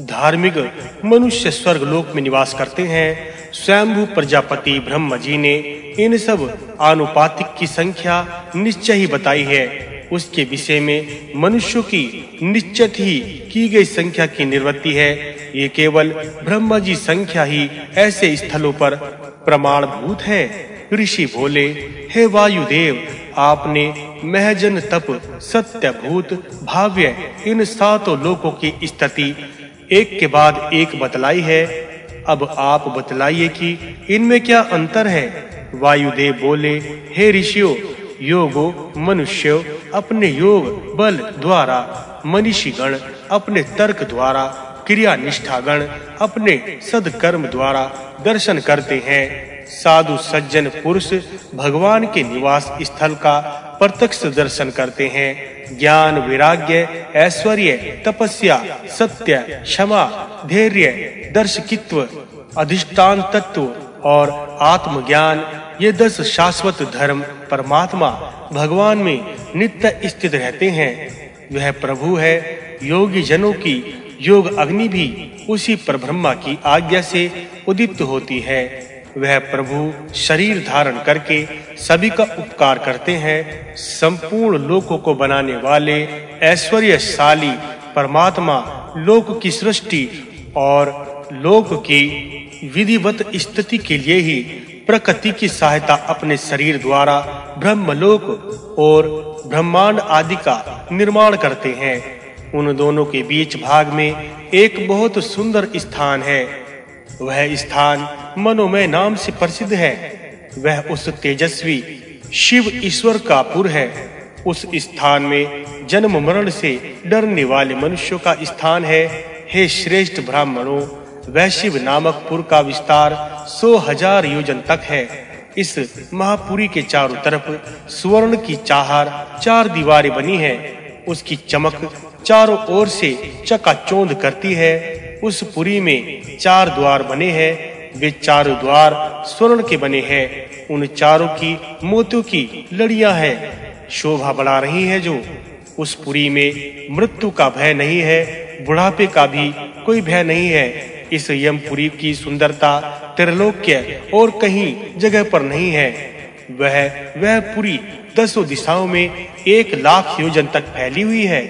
धार्मिक मनुष्य स्वर्ग लोक में निवास करते हैं। स्वयंभू प्रजापति ब्रह्म जी ने इन सब आनुपातिक की संख्या निश्चय ही बताई है। उसके विषय में मनुष्यों की निश्चित ही की गई संख्या की निर्वृत्ति है। ये केवल ब्रह्मा जी संख्या ही ऐसे स्थलों पर प्रमाणभूत है। ऋषि बोले, हे वायुदेव, आपने महजन तप सत्य भूत भाव्य इन सातों लोकों की स्थिति एक के बाद एक बतलाई है। अब आप बतलाइए कि इनमें क्या अंतर है? वायुदेव बोले, हे ऋषियों, योगो, मनुष्य, अपने योग, बल द्वारा मनीषी गण अपने तर्क द्वारा क्रिया निष्ठा गण अपने सदकर्म द्वारा दर्शन करते हैं। साधु सज्जन पुरुष, भगवान के निवास स्थल का प्रत्यक्ष दर्शन करते हैं। ज्ञान, वैराग्य, ऐश्वर्य, तपस्या, सत्य, क्षमा, धैर्य, दर्शकित्व, अधिष्ठान तत्व और आत्मज्ञान, ये दस शाश्वत धर्म परमात्मा भगवान में नित्य स्थित रहते हैं। वह प्रभु है, योगी जनों की, योग अग्नि भी उसी परब्रह्मा की आज्ञा से उदित होती है। वह प्रभु शरीर धारण करके सभी का उपकार करते हैं, संपूर्ण लोकों को बनाने वाले ऐश्वर्यशाली परमात्मा, लोक की सृष्टि और लोक की विधिवत स्थिति के लिए ही प्रकृति की सहायता अपने शरीर द्वारा ब्रह्मलोक और ब्रह्मांड आदि का निर्माण करते हैं। उन दोनों के बीच भाग में एक बहुत सुंदर स्थान है। वह स्थान मनोमय नाम से प्रसिद्ध है। वह उस तेजस्वी शिव ईश्वर का पुर है। उस स्थान में जन्म मरण से डरने वाले मनुष्यों का स्थान है। हे श्रेष्ठ ब्राह्मणों वैशिव नामक पुर का विस्तार सौ हज़ार योजन तक है। इस महापुरी के चारों तरफ़ स्वर्ण की चाहर, चार दीवारें बनी है। उसकी चमक चारों ओर से चकाचौंध करती है। उस पुरी में चार द्वार बने हैं। वे चारों द्वार स्वर्ण के बने हैं। उन चारों की मोतियों की लड़ियाँ हैं। शोभा बढ़ा रही है जो उस पुरी में मृत्यु का भय नहीं है, बुढ़ापे का भी कोई भय नहीं है। इस यमपुरी की सुंदरता त्रिलोक्य और कहीं जगह पर नहीं है। वह वह पुरी दसों दिशाओं में एक लाख योजन तक फैली हुई है।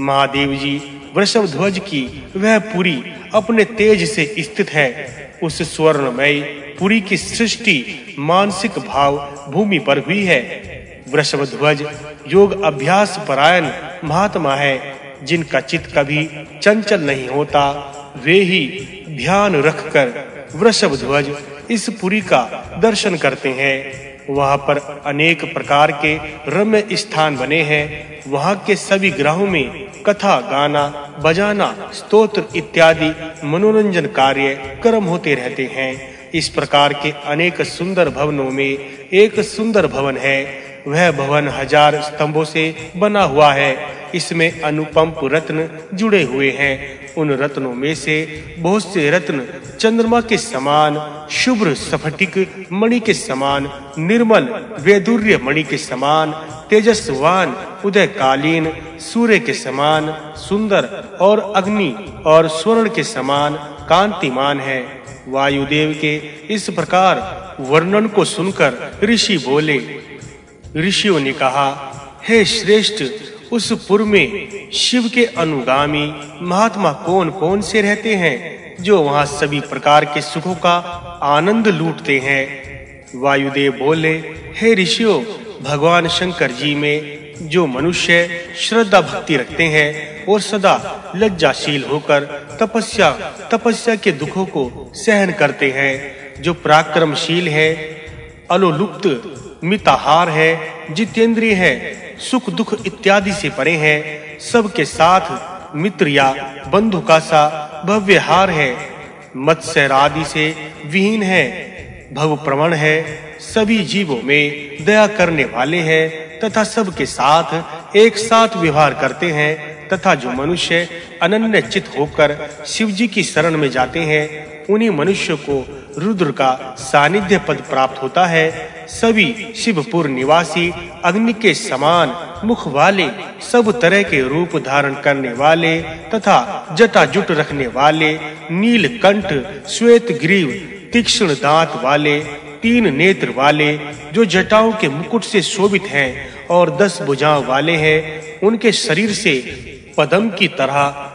महादेव जी वृषभ ध्वज की वह पुरी अपने तेज से स्थित है। उस स्वर्णमय पुरी की सृष्टि मानसिक भाव भूमि पर हुई है। वृषभ ध्वज योग अभ्यास परायण महात्मा है, जिनका चित्त कभी चंचल नहीं होता। वे ही ध्यान रखकर वृषभ ध्वज इस पुरी का दर्शन करते हैं। वहाँ पर अनेक प्रकार के रम्य स्थान बने हैं। वहाँ के सभी ग्रहों में कथा, गाना, बजाना, स्तोत्र इत्यादि मनोरंजन कार्य कर्म होते रहते हैं। इस प्रकार के अनेक सुंदर भवनों में एक सुंदर भवन है। वह भवन हज़ार स्तंभों से बना हुआ है। इसमें अनुपम रत्न जुड़े हुए हैं। उन रत्नों में से बहुत से रत्न चंद्रमा के समान, शुभ्र स्फटिक मणि के समान, निर्मल वैदुर्य मणि के समान, तेजस्वान उदयकालीन सूर्य के समान, सुंदर और अग्नि और स्वर्ण के समान कांतिमान है। वायुदेव के इस प्रकार वर्णन को सुनकर ऋषि बोले, ऋषियों ने कहा, हे श्रेष्ठ उस पुर में शिव के अनुगामी महात्मा कौन-कौन से रहते हैं, जो वहाँ सभी प्रकार के सुखों का आनंद लूटते हैं? वायुदेव बोले, हे ऋषियों, भगवान शंकर जी में जो मनुष्य श्रद्धा भक्ति रखते हैं और सदा लज्जाशील होकर तपस्या तपस्या के दुखों को सहन करते हैं, जो पराक्रमशील है, अलुलुप्त मिताहार है, जितेंद्रिय है, सुख दुख इत्यादि से परे है, सबके साथ मित्र या बंधु का सा भव्य हार है। मत्स्य आदि से विहीन है भव प्रवण है, सभी जीवों में दया करने वाले हैं, तथा सबके साथ एक साथ व्यवहार करते हैं, तथा जो मनुष्य अनन्य चित होकर शिव जी की शरण में जाते हैं, उन्हीं मनुष्य को रुद्र का सानिध्य पद प्राप्त होता है। सभी शिवपुर निवासी अग्नि के समान मुख वाले, सब तरह के रूप धारण करने वाले तथा जटा जुट रखने वाले, नील कंठ, श्वेत ग्रीव, तीक्ष्ण दांत वाले, तीन नेत्र वाले, जो जटाओं के मुकुट से शोभित हैं और दस भुजाओं वाले हैं, उनके शरीर से पदम की तरह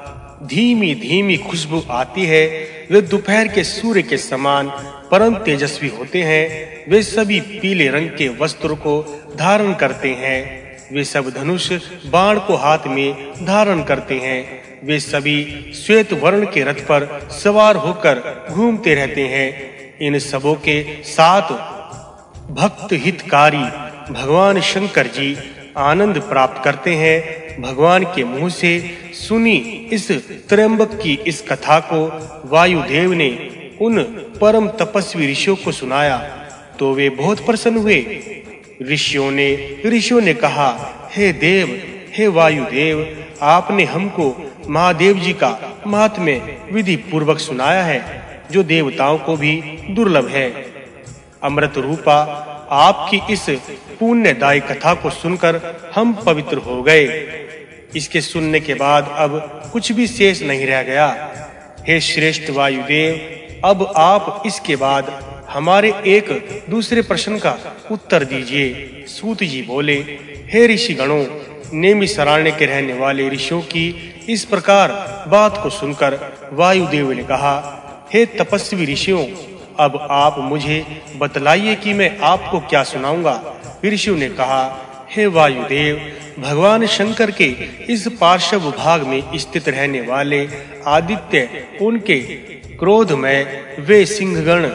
धीमी धीमी खुशबू आती है। वे दोपहर के सूर्य के समान परम तेजस्वी होते हैं। वे सभी पीले रंग के वस्त्र को धारण करते हैं। वे सब धनुष बाण को हाथ में धारण करते हैं। वे सभी श्वेत वर्ण के रथ पर सवार होकर घूमते रहते हैं। इन सबों के साथ भक्त हितकारी भगवान शंकर जी आनंद प्राप्त करते हैं, भगवान के मुँह से सुनी इस त्रयंबक की इस कथा को वायुदेव ने उन परम तपस्वी ऋषियों को सुनाया। तो वे बहुत प्रसन्न हुए। ऋषियों ने ऋषियों ने कहा, हे देव, हे वायुदेव, आपने हमको महादेव जी का महात्म्य विधि पूर्वक सुनाया है, जो देवताओं को भी दुर्लभ है। अमृत रूपा आपकी इस पुण्यदायी कथा को सुनकर हम पवित्र हो गए। इसके सुनने के बाद अब कुछ भी शेष नहीं रह गया। हे श्रेष्ठ वायुदेव, अब आप इसके बाद हमारे एक दूसरे प्रश्न का उत्तर दीजिए। सूत जी बोले, हे ऋषि गणों नेमि सराण्य के रहने वाले ऋषियों की इस प्रकार बात को सुनकर वायुदेव ने कहा, हे तपस्वी ऋषियों अब आप मुझे बतलाइए कि मैं आपको क्या सुनाऊँगा। ऋषियों ने कहा, हे वायुदेव, भगवान शंकर के इस पार्श्व भाग में स्थित रहने वाले आदित्य, उनके क्रोध में वे सिंहगण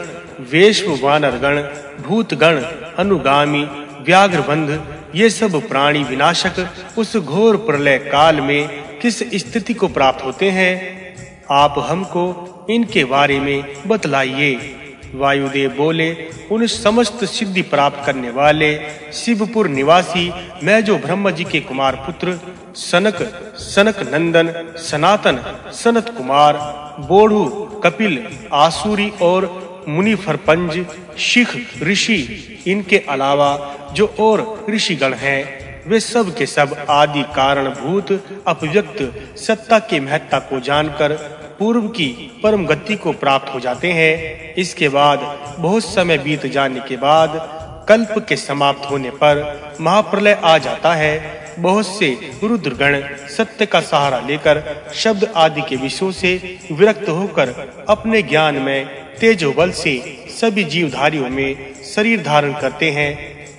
वेश्व वानरगण भूतगण, अनुगामी, व्याघ्रबंध, ये सब प्राणी विनाशक उस घोर प्रलय काल में किस स्थिति को प्राप्त होते हैं? आप हमको इनके बारे में बतलाइए। वायुदेव बोले, उन समस्त सिद्धि प्राप्त करने वाले शिवपुर निवासी, मैं जो ब्रह्म जी के कुमार पुत्र, सनक सनक नंदन, सनातन, सनत कुमार, बोढ़ू, कपिल, आसुरी और मुनि फरपंज शिख, ऋषि, इनके अलावा जो और ऋषिगण हैं, वे सब के सब आदि कारण भूत अपव्यक्त सत्ता के महत्ता को जानकर पूर्व की परम गति को प्राप्त हो जाते हैं। इसके बाद बहुत समय बीत जाने के बाद कल्प के समाप्त होने पर महाप्रलय आ जाता है। बहुत से रुद्रगण सत्य का सहारा लेकर शब्द आदि के विषयों से विरक्त होकर अपने ज्ञान में तेजो बल से सभी जीवधारियों में शरीर धारण करते हैं।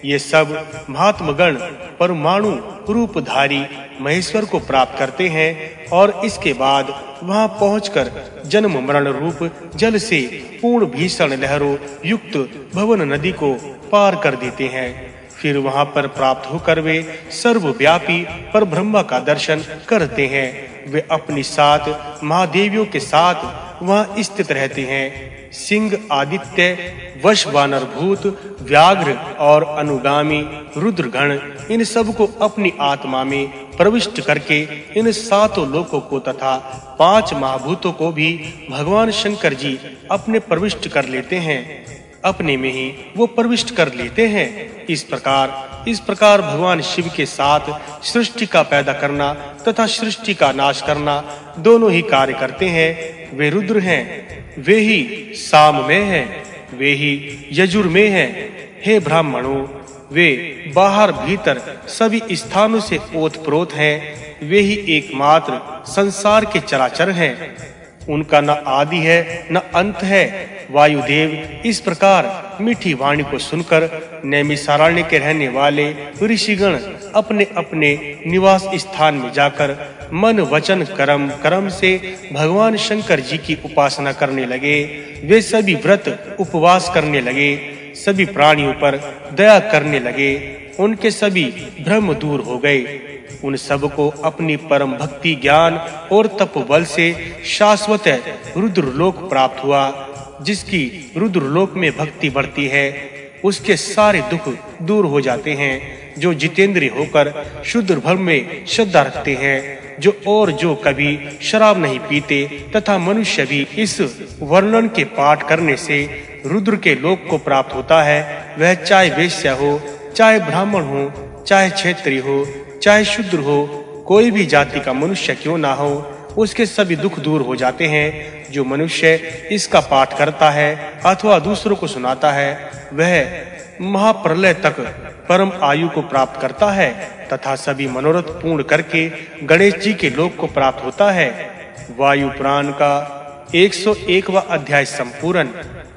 ये सब महात्म गण परमाणु रूपधारी महेश्वर को प्राप्त करते हैं और इसके बाद वहाँ पहुंचकर जन्म मरण रूप जल से पूर्ण भीषण लहरों युक्त भवन नदी को पार कर देते हैं। फिर वहाँ पर प्राप्त होकर वे सर्वव्यापी पर ब्रह्मा का दर्शन करते हैं। वे अपनी सात महादेवियों के साथ वहाँ स्थित रहते हैं। सिंह आदित्य वश वानर भूत, व्याघ्र और अनुगामी रुद्रगण, इन सबको अपनी आत्मा में प्रविष्ट करके इन सातों लोकों को तथा पाँच महाभूतों को भी भगवान शंकर जी अपने प्रविष्ट कर लेते हैं। अपने में ही वो प्रविष्ट कर लेते हैं। इस प्रकार इस प्रकार भगवान शिव के साथ सृष्टि का पैदा करना तथा सृष्टि का नाश करना दोनों ही कार्य करते हैं। वे रुद्र हैं। वे ही साम में हैं, वे ही यजुर में हैं। हे ब्राह्मणों, वे बाहर भीतर सभी स्थानों से ओतप्रोत हैं, वे ही एकमात्र संसार के चराचर हैं। उनका न आदि है, न अंत है। वायुदेव इस प्रकार मीठी वाणी को सुनकर नैमिसारण्य के रहने वाले ऋषिगण अपने अपने निवास स्थान में जाकर मन वचन कर्म कर्म से भगवान शंकर जी की उपासना करने लगे। वे सभी व्रत उपवास करने लगे, सभी प्राणियों पर दया करने लगे, उनके सभी भ्रम दूर हो गए। उन सबको अपनी परम भक्ति ज्ञान और तप बल से शाश्वत रुद्र लोक प्राप्त हुआ, जिसकी रुद्र लोक में भक्ति बढ़ती है, उसके सारे दुख दूर हो जाते हैं। जो जितेंद्रिय होकर शुद्ध भर में श्रद्धा रखते हैं, जो और जो कभी शराब नहीं पीते तथा मनुष्य भी इस वर्णन के पाठ करने से रुद्र के लोक को प्राप्त होता है, वह चाहे वेश्या हो, चाहे ब्राह्मण हो, चाहे क्षेत्रीय हो, चाहे शूद्र हो, कोई भी जाति का मनुष्य क्यों ना हो, उसके सभी दुख दूर हो जाते हैं, जो मनुष्य इसका पाठ करता है अथवा दूसरों को सुनाता है, वह महाप्रलय तक परम आयु को प्राप्त करता है, तथा सभी मनोरथ पूर्ण करके गणेश जी के लोक को प्राप्त होता है। वायु प्राण का 101वां अध्याय संपूर्ण।